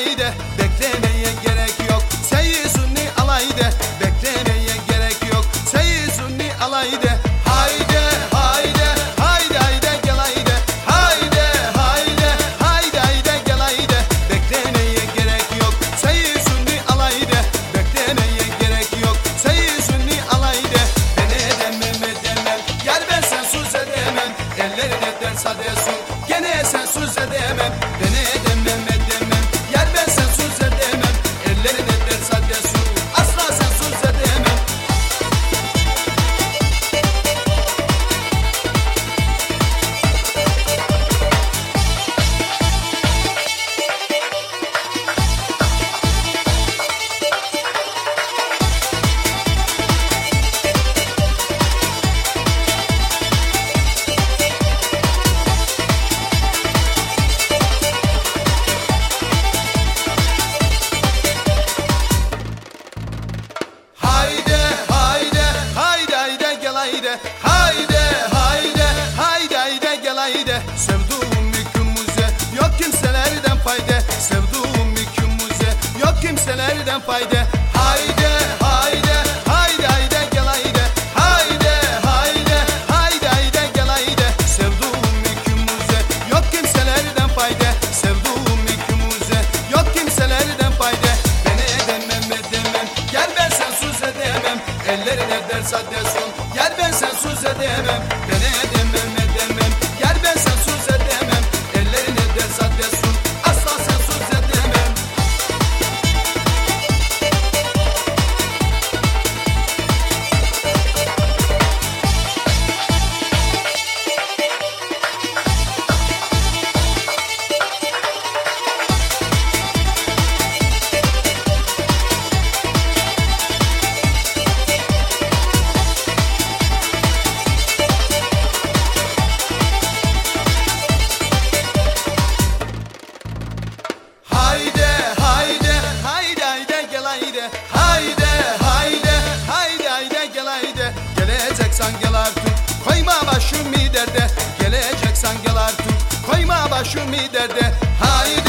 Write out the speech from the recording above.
alayde beklemeye gerek yok. Seyi sunni alayde beklemeye gerek yok. Seyi sunni alayde hayde hayde hayde hayde gel hayde Hayde hayde hayde hayde gel hayde beklemeye gerek yok. Seyi sunni alayde beklemeye gerek yok. Seyi sunni alayde ben edemem edemem. Yar ben sensiz edemem. Ellerine ders adesun gene sensiz edemem. ben fayda Sevduğum yükümüze yok kimselerden fayda. Haydi haydi haydi haydi gel haydi. Haydi haydi haydi haydi gel haydi. Sevduğum yükümüze yok kimselerden fayda. Sevduğum yükümüze yok kimselerden fayda. Beni edemem edemem. Gel ben sensiz edemem. Ellerine der sade son Gel ben sensiz edemem. Beni edemem başımı derde Geleceksen